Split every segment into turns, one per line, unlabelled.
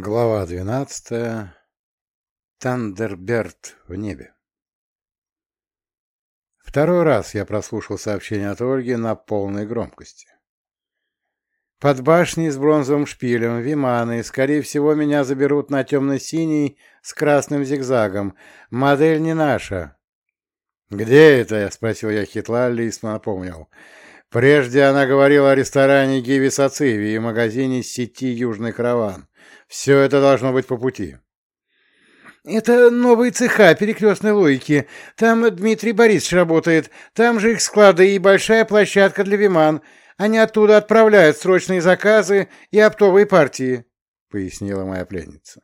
Глава двенадцатая. Тандерберт в небе. Второй раз я прослушал сообщение от Ольги на полной громкости. Под башней с бронзовым шпилем, Виманы, скорее всего, меня заберут на темно-синий с красным зигзагом. Модель не наша. «Где это?» — спросил я Хитлалли и напомнил. Прежде она говорила о ресторане Гиви Сациви и магазине сети «Южный караван». Все это должно быть по пути.
Это новые цеха перекрестной логики. Там Дмитрий Борисович работает. Там же их склады и большая площадка для Виман. Они оттуда отправляют срочные заказы и оптовые партии, — пояснила моя пленница.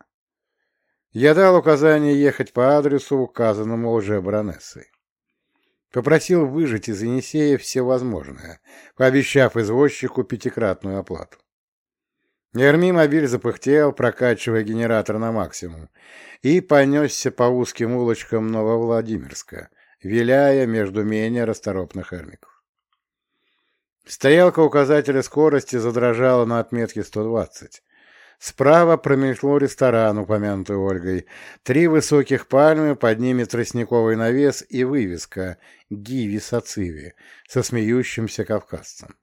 Я дал указание ехать по адресу, указанному уже баронессой. Попросил выжать из Енисея все возможное, пообещав извозчику пятикратную оплату. Эрми-мобиль запыхтел, прокачивая генератор на максимум, и понесся по узким улочкам Нововладимирска, виляя между менее расторопных эрмиков. Стрелка указателя скорости задрожала на отметке 120. Справа промелькнул ресторан, упомянутый Ольгой. Три высоких пальмы, под ними тростниковый навес и вывеска «Гиви Сациви» со смеющимся кавказцем.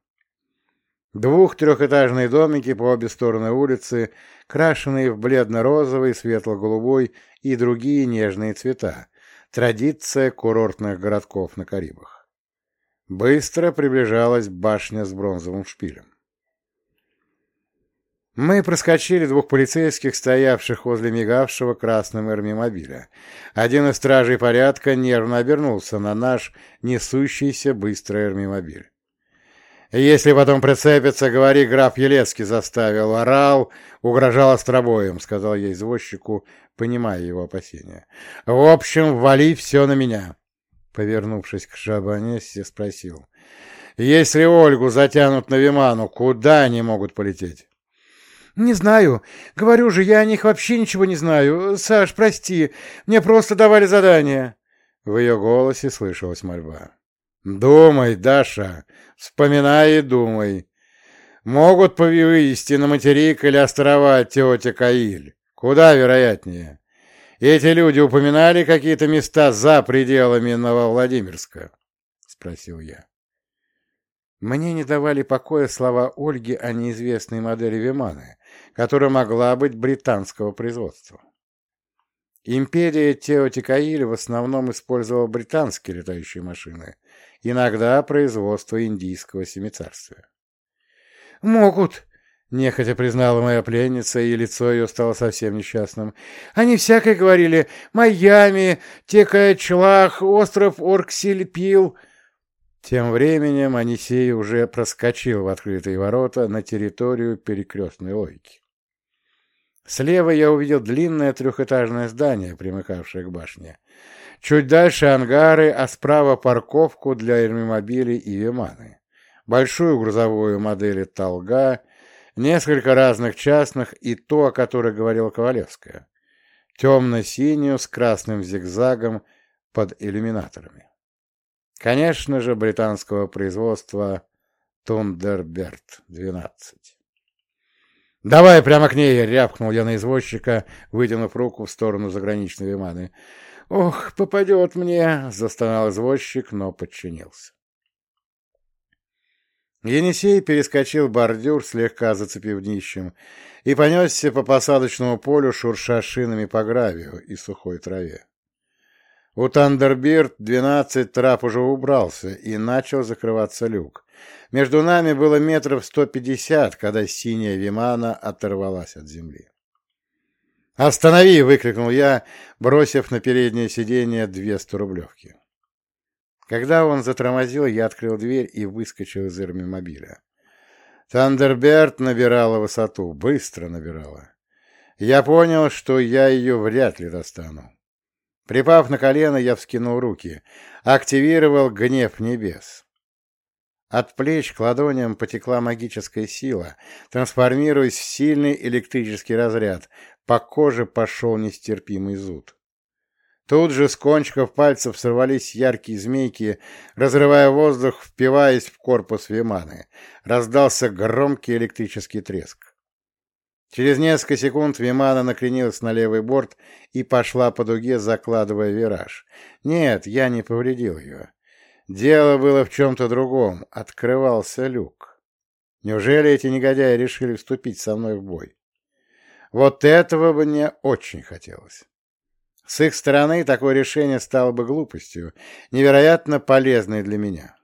Двух-трехэтажные домики по обе стороны улицы, крашенные в бледно-розовый, светло-голубой и другие нежные цвета. Традиция курортных городков на Карибах. Быстро приближалась башня с бронзовым шпилем. Мы проскочили двух полицейских, стоявших возле мигавшего красным эрмимобиля. Один из стражей порядка нервно обернулся на наш несущийся быстрый эрмимобиль. Если потом прицепится, говори, граф Елецкий заставил, орал, угрожал остробоем, — сказал я извозчику, понимая его опасения. — В общем, вали все на меня. Повернувшись к Шабанессе, спросил. — Если Ольгу затянут на Виману, куда они могут полететь?
— Не знаю. Говорю же, я о них вообще ничего не знаю. Саш, прости, мне просто давали задание.
В ее голосе слышалась мольба. Думай, Даша, вспоминай и думай. Могут вывести на материк или острова тетя Каиль. Куда вероятнее. Эти люди упоминали какие-то места за пределами Нововладимирска? Спросил я. Мне не давали покоя слова Ольги о неизвестной модели Виманы, которая могла быть британского производства. Империя Теотикаиль в основном использовала британские летающие машины, иногда производство индийского семицарствия.
«Могут», — нехотя признала моя пленница, и лицо ее стало совсем несчастным. «Они всякое говорили. Майами, Текачлах, остров Орксильпил».
Тем временем Анисей уже проскочил в открытые ворота на территорию перекрестной логики. Слева я увидел длинное трехэтажное здание, примыкавшее к башне. Чуть дальше ангары, а справа парковку для эрмимобилей и виманы. Большую грузовую модель «Толга», несколько разных частных и то, о которой говорила Ковалевская. Темно-синюю с красным зигзагом под иллюминаторами. Конечно же, британского производства Тундерберт-12. «Давай прямо к ней!» — рявкнул я на извозчика, вытянув руку в сторону заграничной виманы. «Ох, попадет мне!» — застонал извозчик, но подчинился. Енисей перескочил бордюр, слегка зацепив днищем, и понесся по посадочному полю, шурша шинами по гравию и сухой траве. У Тандербирд двенадцать трап уже убрался, и начал закрываться люк. Между нами было метров сто пятьдесят, когда синяя Вимана оторвалась от земли. «Останови!» — выкрикнул я, бросив на переднее сиденье две сторублевки. Когда он затормозил, я открыл дверь и выскочил из эрмимобиля. Тандерберт набирала высоту, быстро набирала. Я понял, что я ее вряд ли достану. Припав на колено, я вскинул руки, активировал гнев небес. От плеч к ладоням потекла магическая сила, трансформируясь в сильный электрический разряд, по коже пошел нестерпимый зуд. Тут же с кончиков пальцев сорвались яркие змейки, разрывая воздух, впиваясь в корпус Виманы. Раздался громкий электрический треск. Через несколько секунд Вимана накренилась на левый борт и пошла по дуге, закладывая вираж. Нет, я не повредил ее. Дело было в чем-то другом. Открывался люк. Неужели эти негодяи решили вступить со мной в бой? Вот этого бы мне очень хотелось. С их стороны такое решение стало бы глупостью, невероятно полезной для меня.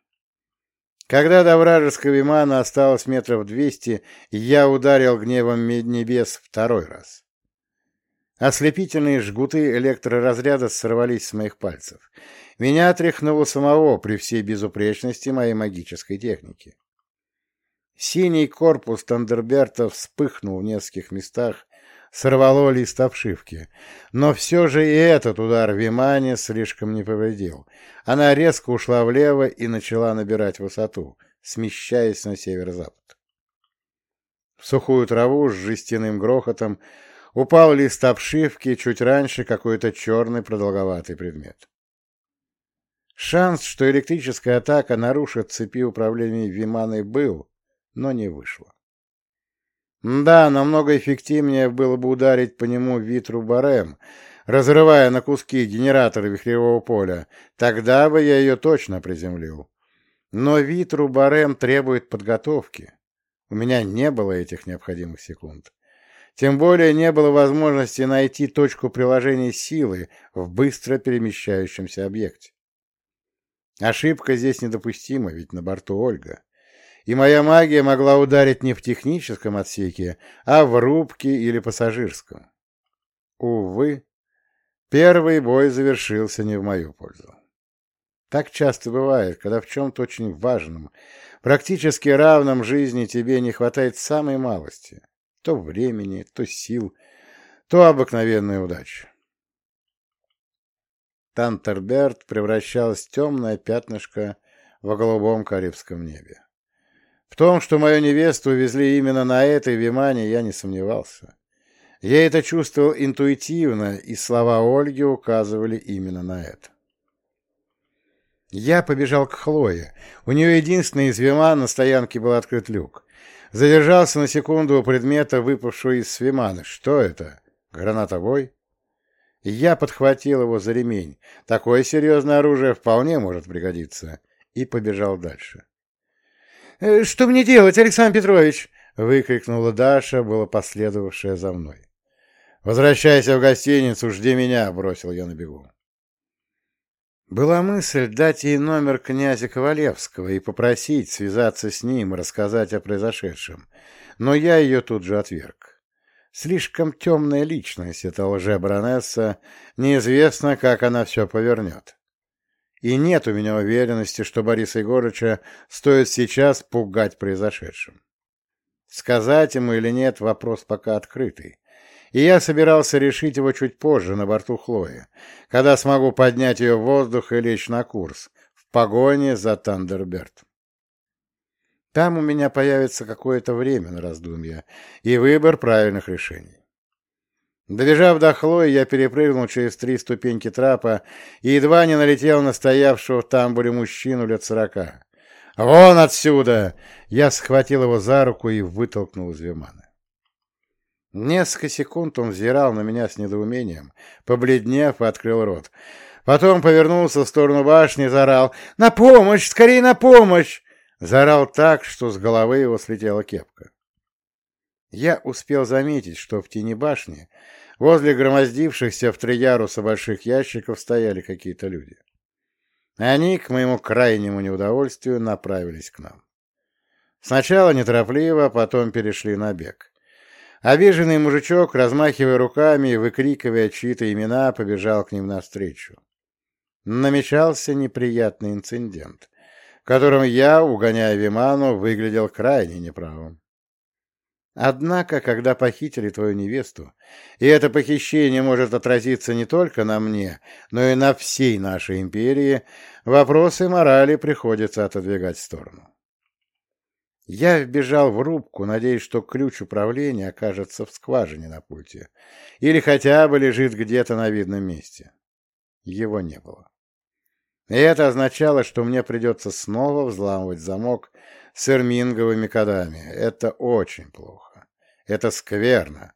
Когда до вражеского вимана осталось метров двести, я ударил гневом небес второй раз. Ослепительные жгуты электроразряда сорвались с моих пальцев. Меня тряхнуло самого при всей безупречности моей магической техники. Синий корпус Тандерберта вспыхнул в нескольких местах, сорвало лист обшивки. Но все же и этот удар Вимане слишком не повредил. Она резко ушла влево и начала набирать высоту, смещаясь на северо-запад. В сухую траву с жестяным грохотом упал лист обшивки, чуть раньше какой-то черный продолговатый предмет. Шанс, что электрическая атака нарушит цепи управления Виманой, был, но не вышло. Да, намного эффективнее было бы ударить по нему Витру Барем, разрывая на куски генераторы вихревого поля. Тогда бы я ее точно приземлил. Но Витру Барем требует подготовки. У меня не было этих необходимых секунд. Тем более не было возможности найти точку приложения силы в быстро перемещающемся объекте. Ошибка здесь недопустима, ведь на борту Ольга и моя магия могла ударить не в техническом отсеке, а в рубке или пассажирском. Увы, первый бой завершился не в мою пользу. Так часто бывает, когда в чем-то очень важном, практически равном жизни тебе не хватает самой малости. То времени, то сил, то обыкновенной удачи. Тантерберт превращалась в темное пятнышко во голубом карибском небе. В том, что мою невесту увезли именно на этой Вимане, я не сомневался. Я это чувствовал интуитивно, и слова Ольги указывали именно на это. Я побежал к Хлое. У нее единственный из Виман на стоянке был открыт люк. Задержался на секунду у предмета, выпавшего из Свимана. Что это? Гранатовой? Я подхватил его за ремень. Такое серьезное оружие вполне может пригодиться. И побежал дальше.
Э, «Что мне делать, Александр Петрович?» — выкрикнула Даша, была последовавшая за мной.
«Возвращайся в гостиницу, жди меня», — бросил я на бегу.
Была мысль дать ей номер князя Ковалевского и попросить связаться с ним и рассказать о произошедшем, но я ее тут же отверг. Слишком темная личность эта лже-баронесса, неизвестно, как она все повернет. И нет у меня уверенности, что Бориса Егорыча стоит сейчас пугать произошедшим. Сказать ему или нет, вопрос пока открытый. И я собирался решить его чуть позже на борту Хлои, когда смогу поднять ее в воздух и лечь на курс, в погоне за Тандерберт. Там у меня появится какое-то время на раздумья и выбор правильных решений. Добежав до Хлои, я перепрыгнул через три ступеньки трапа и едва не налетел на стоявшего в тамбуре мужчину лет сорока. «Вон отсюда!» Я схватил его за руку и вытолкнул из Вимана. Несколько секунд он взирал на меня с недоумением, побледнев и открыл рот. Потом повернулся в сторону башни и заорал «На помощь! Скорее на помощь!» Заорал так, что с головы его слетела кепка. Я успел заметить, что в тени башни Возле громоздившихся в три яруса больших ящиков стояли какие-то люди. Они, к моему крайнему неудовольствию, направились к нам. Сначала неторопливо, потом перешли на бег. Обиженный мужичок, размахивая руками и выкрикивая чьи-то имена, побежал к ним навстречу. Намечался неприятный инцидент, в котором я, угоняя Виману, выглядел крайне неправым. Однако, когда похитили твою невесту, и это похищение может отразиться не только на мне, но и на всей нашей империи, вопросы морали приходится отодвигать в сторону. Я вбежал в рубку, надеясь, что ключ управления окажется в скважине на пульте или хотя бы лежит где-то на видном месте. Его не было. И это означало, что мне придется снова взламывать замок с эрминговыми кодами. Это очень плохо.
Это скверно.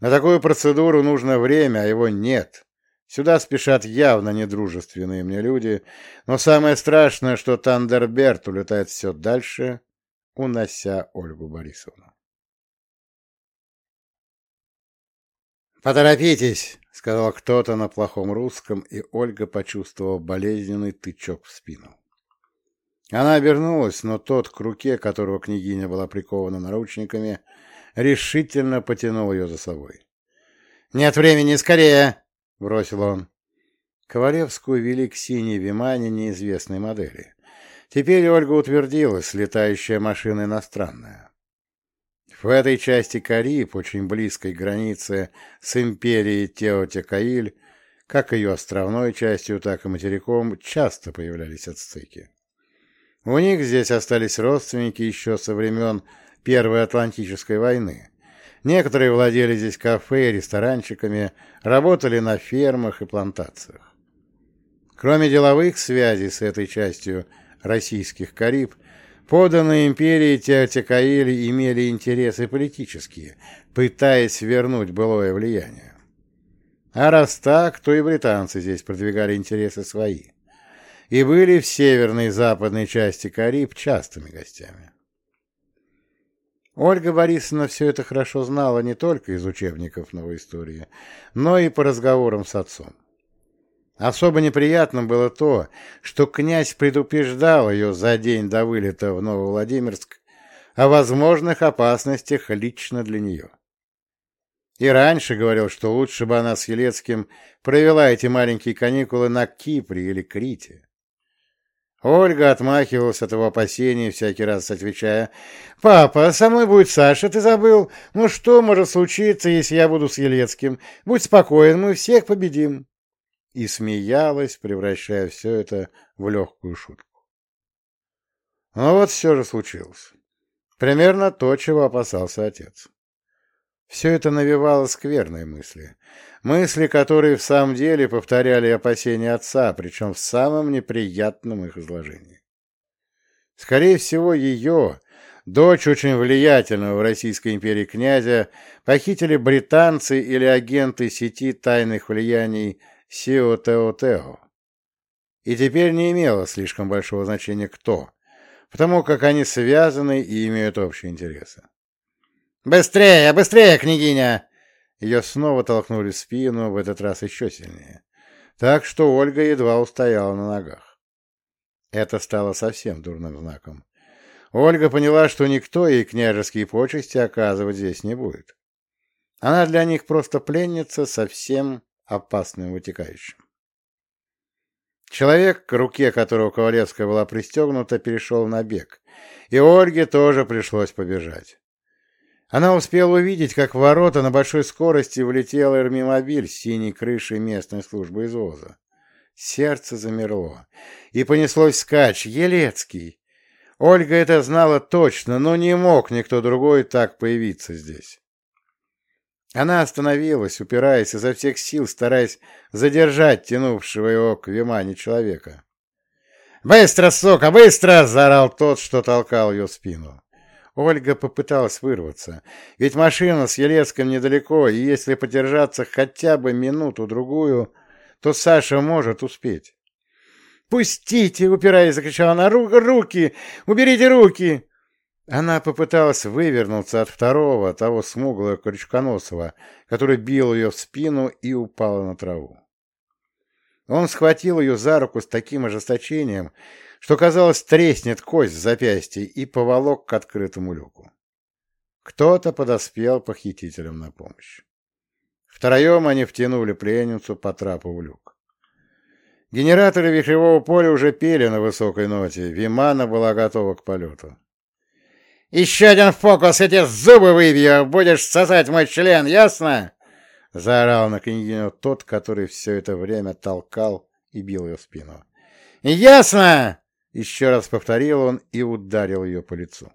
На такую процедуру нужно время, а его нет. Сюда спешат явно недружественные мне люди, но самое страшное, что Тандерберт улетает все дальше, унося Ольгу Борисовну. «Поторопитесь!» — сказал кто-то на плохом русском, и Ольга почувствовала болезненный тычок в спину. Она обернулась, но тот, к руке которого княгиня была прикована наручниками, решительно потянул ее за собой. «Нет времени, скорее!» — бросил он. Ковалевскую вели к синей Вимане неизвестной модели. Теперь Ольга утвердилась, летающая машина иностранная. В этой части Кариб, очень близкой границе с империей Теотекаиль, как ее островной частью, так и материком, часто появлялись отстыки. У них здесь остались родственники еще со времен Первой Атлантической войны. Некоторые владели здесь кафе и ресторанчиками, работали на фермах и плантациях. Кроме деловых связей с этой частью российских Кариб, поданные империи Теотекаили имели интересы политические, пытаясь вернуть былое влияние. А раз так, то и британцы здесь продвигали интересы свои. И были в северной и западной части Кариб частыми гостями. Ольга Борисовна все это хорошо знала не только из учебников новой истории, но и по разговорам с отцом. Особо неприятным было то, что князь предупреждал ее за день до вылета в Нововладимирск о возможных опасностях лично для нее. И раньше говорил, что лучше бы она с Елецким провела эти маленькие каникулы на Кипре или Крите. Ольга отмахивалась от его опасений, всякий раз отвечая, «Папа, со мной будет Саша, ты забыл? Ну что может случиться, если я буду с Елецким? Будь спокоен, мы всех победим» и смеялась, превращая все это в легкую шутку. Но вот все же случилось. Примерно то, чего опасался отец. Все это навевало скверные мысли. Мысли, которые в самом деле повторяли опасения отца, причем в самом неприятном их изложении. Скорее всего, ее, дочь очень влиятельного в Российской империи князя, похитили британцы или агенты сети тайных влияний Сио Тео Тео. И теперь не имело слишком большого значения кто, потому как они связаны и имеют общие интересы. «Быстрее, быстрее, княгиня!» Ее снова толкнули в спину, в этот раз еще сильнее. Так что Ольга едва устояла на ногах. Это стало совсем дурным знаком. Ольга поняла, что никто ей княжеские почести оказывать здесь не будет. Она для них просто пленница совсем опасным вытекающим. Человек, к руке которого Ковалевская была пристегнута, перешел на бег, и Ольге тоже пришлось побежать. Она успела увидеть, как в ворота на большой скорости влетел эрмимобиль с синей крышей местной службы извоза. Сердце замерло, и понеслось скач. Елецкий! Ольга это знала точно, но не мог никто другой так появиться здесь. Она остановилась, упираясь изо всех сил, стараясь задержать тянувшего его к Вимане человека. «Быстро, сука, быстро!» — заорал тот, что толкал ее спину. Ольга попыталась вырваться, ведь машина с Елецком недалеко, и если подержаться хотя бы минуту-другую, то Саша может успеть. «Пустите!» — упираясь, закричала она. «Руки! Уберите руки!» Она попыталась вывернуться от второго, того смуглого крючконосого, который бил ее в спину и упала на траву. Он схватил ее за руку с таким ожесточением, что, казалось, треснет кость в запястье и поволок к открытому люку. Кто-то подоспел похитителям на помощь. Втроем они втянули пленницу по трапу в люк. Генераторы вихревого поля уже пели на высокой ноте, Вимана была готова к полету. Еще один фокус, эти зубы выбью, будешь сосать мой член, ясно?» Заорал на княгиню тот, который все это время толкал и бил ее в спину. «Ясно!» — еще раз повторил он и ударил ее по лицу.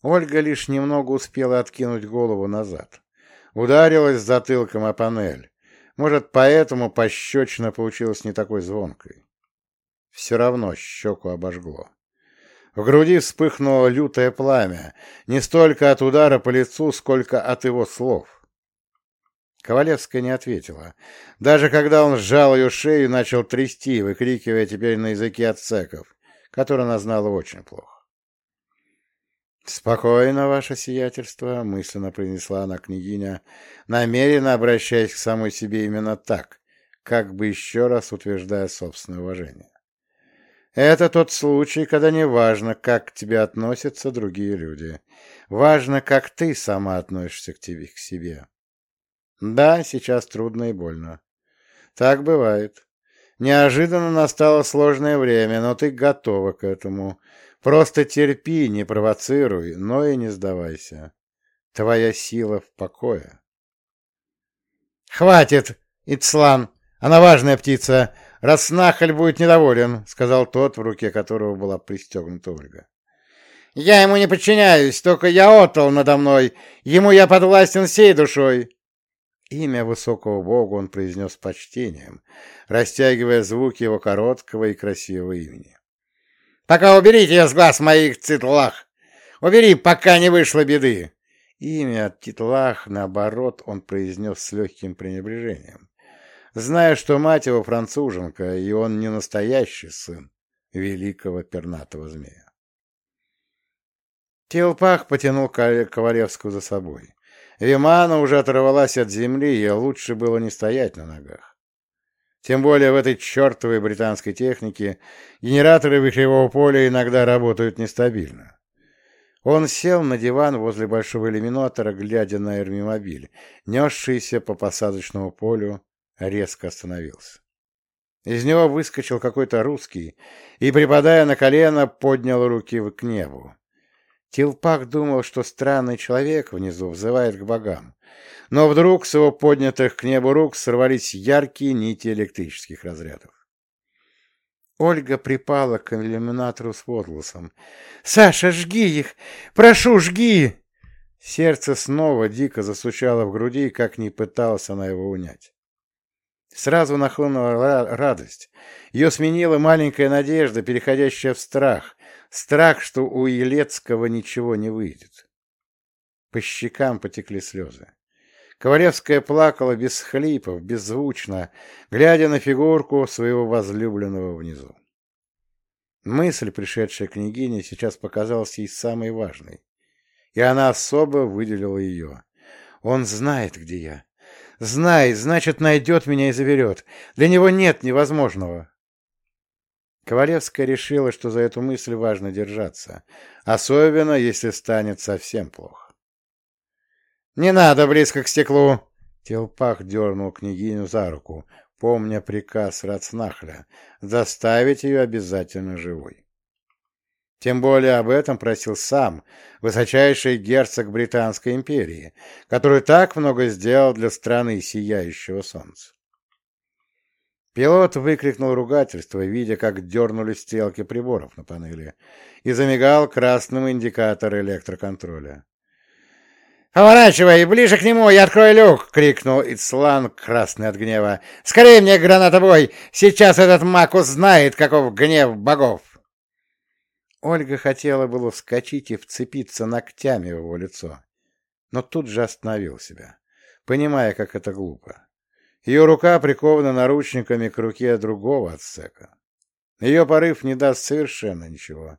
Ольга лишь немного успела откинуть голову назад. Ударилась затылком о панель. Может, поэтому пощечина получилась не такой звонкой. Все равно щеку обожгло. В груди вспыхнуло лютое пламя, не столько от удара по лицу, сколько от его слов. Ковалевская не ответила. Даже когда он сжал ее шею и начал трясти, выкрикивая теперь на языке ацеков, который она знала очень плохо. «Спокойно, ваше сиятельство», — мысленно произнесла она княгиня, намеренно обращаясь к самой себе именно так, как бы еще раз утверждая собственное уважение. «Это тот случай, когда не важно, как к тебе относятся другие люди. Важно, как ты сама относишься к тебе, к себе. Да, сейчас трудно и больно. Так бывает. Неожиданно настало сложное время, но ты готова к этому. Просто терпи, не провоцируй, но и не сдавайся. Твоя сила в покое. «Хватит, Ицлан! Она важная птица! Раз Нахаль будет недоволен!» — сказал тот, в руке которого была пристегнута Ольга. «Я ему не подчиняюсь, только я отдал надо мной. Ему я подвластен всей душой!» Имя высокого бога он произнес с почтением, растягивая звуки его короткого и красивого имени. «Пока уберите ее с глаз моих цитлах! Убери, пока не вышло беды!» Имя Титлах, наоборот, он произнес с легким пренебрежением, зная, что мать его француженка, и он не настоящий сын великого пернатого змея. Телпах потянул Ковалевскую за собой. Вимана уже оторвалась от земли, и лучше было не стоять на ногах. Тем более в этой чертовой британской технике генераторы вихревого поля иногда работают нестабильно. Он сел на диван возле большого иллюминатора, глядя на эрмимобиль, несшийся по посадочному полю, резко остановился. Из него выскочил какой-то русский и, припадая на колено, поднял руки к небу. Тилпак думал, что странный человек внизу взывает к богам, но вдруг с его поднятых к небу рук сорвались яркие нити электрических разрядов. Ольга припала к иллюминатору с возгласом. «Саша, жги их! Прошу, жги!» Сердце снова дико засучало в груди, как ни пыталась она его унять. Сразу нахлынула радость. Ее сменила маленькая надежда, переходящая в страх. Страх, что у Елецкого ничего не выйдет. По щекам потекли слезы. Ковалевская плакала без хлипов, беззвучно, глядя на фигурку своего возлюбленного внизу. Мысль, пришедшая к княгине, сейчас показалась ей самой важной, и она особо выделила ее. «Он знает, где я. Знает, значит, найдет меня и заберет. Для него нет невозможного». Ковалевская решила, что за эту мысль важно держаться, особенно если станет совсем плохо. «Не надо близко к стеклу!» Телпах дернул княгиню за руку, помня приказ Рацнахля заставить ее обязательно живой. Тем более об этом просил сам, высочайший герцог Британской империи, который так много сделал для страны сияющего солнца. Пилот выкрикнул ругательство, видя, как дернулись стрелки приборов на панели, и замигал красным индикатор электроконтроля. «Поворачивай! Ближе к нему! Я открою люк!» — крикнул Ицлан, красный от гнева. «Скорее мне, гранатобой! Сейчас этот маг узнает, каков гнев богов!» Ольга хотела было вскочить и вцепиться ногтями в его лицо, но тут же остановил себя, понимая, как это глупо. Ее рука прикована наручниками к руке другого отсека. Ее порыв не даст совершенно ничего,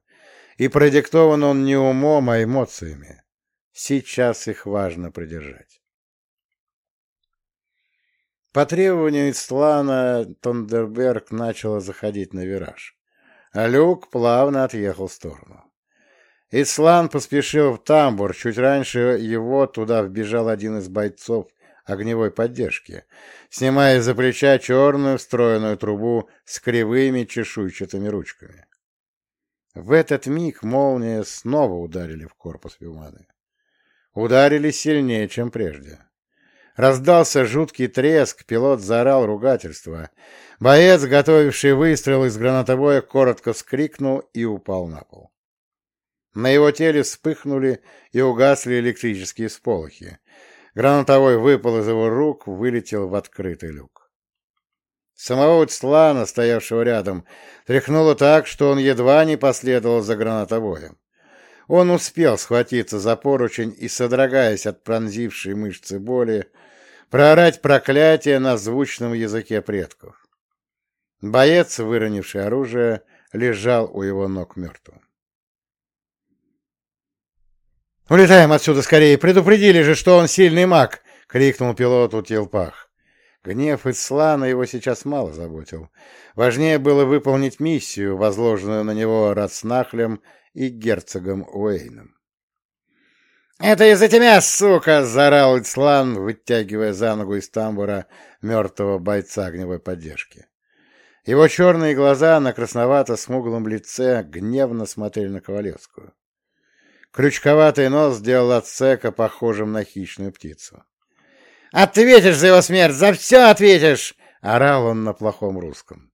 и продиктован он не умом, а эмоциями. Сейчас их важно придержать. По требованию Ислана Тондерберг начала заходить на вираж, а люк плавно отъехал в сторону. Ислан поспешил в тамбур, чуть раньше его туда вбежал один из бойцов огневой поддержки, снимая за плеча черную встроенную трубу с кривыми чешуйчатыми ручками. В этот миг молния снова ударили в корпус Вилманы ударили сильнее, чем прежде. Раздался жуткий треск, пилот заорал ругательство. Боец, готовивший выстрел из гранатобоя, коротко вскрикнул и упал на пол. На его теле вспыхнули и угасли электрические сполохи. Гранатовой выпал из его рук, вылетел в открытый люк. Самого Цлана, стоявшего рядом, тряхнуло так, что он едва не последовал за гранатобоем. Он успел схватиться за поручень и, содрогаясь от пронзившей мышцы боли, проорать проклятие на звучном языке предков. Боец, выронивший оружие, лежал у его ног мертвым.
«Улетаем отсюда скорее! Предупредили же, что он сильный маг!» — крикнул пилоту Телпах.
Гнев Ислана его сейчас мало заботил. Важнее было выполнить миссию, возложенную на него Рацнахлем и герцогом Уэйном.
«Это из-за тебя, сука!» — заорал Ислан, вытягивая за ногу из тамбура мертвого бойца огневой поддержки. Его черные глаза на красновато-смуглом лице гневно смотрели на Ковалевскую. Крючковатый нос сделал Ацека похожим на хищную птицу. «Ответишь за его смерть! За все ответишь!»
— орал он на плохом русском.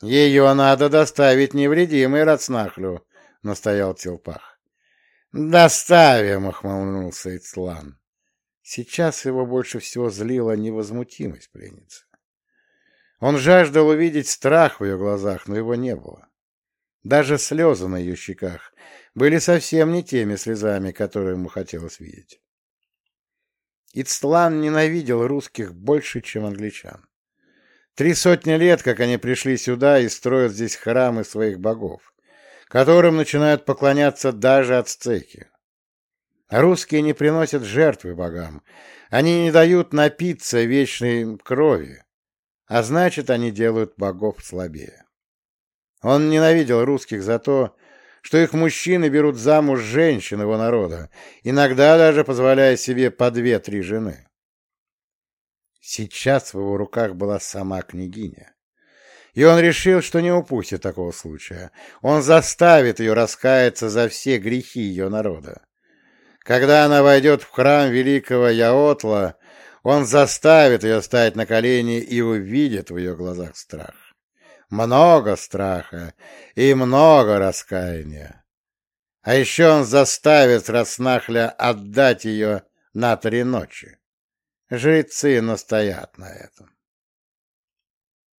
«Ее надо доставить невредимой Рацнахлю», — настоял Телпах.
«Доставим!» — охмыльнулся
Ицлан. Сейчас его больше всего злила невозмутимость пленницы. Он жаждал увидеть страх в ее глазах, но его не было. Даже слезы на ее щеках были совсем не теми слезами, которые ему хотелось видеть. Ицтлан ненавидел русских больше, чем англичан. Три сотни лет, как они пришли сюда и строят здесь храмы своих богов, которым начинают поклоняться даже ацтеки. Русские не приносят жертвы богам, они не дают напиться вечной крови, а значит, они делают богов слабее. Он ненавидел русских за то, что их мужчины берут замуж женщин его народа, иногда даже позволяя себе по две-три жены. Сейчас в его руках была сама княгиня. И он решил, что не упустит такого случая. Он заставит ее раскаяться за все грехи ее народа. Когда она войдет в храм великого Яотла, он заставит ее стать на колени и увидит в ее глазах страх много страха и много раскаяния. А еще он заставит Роснахля отдать ее на три ночи. Жрецы настоят на этом.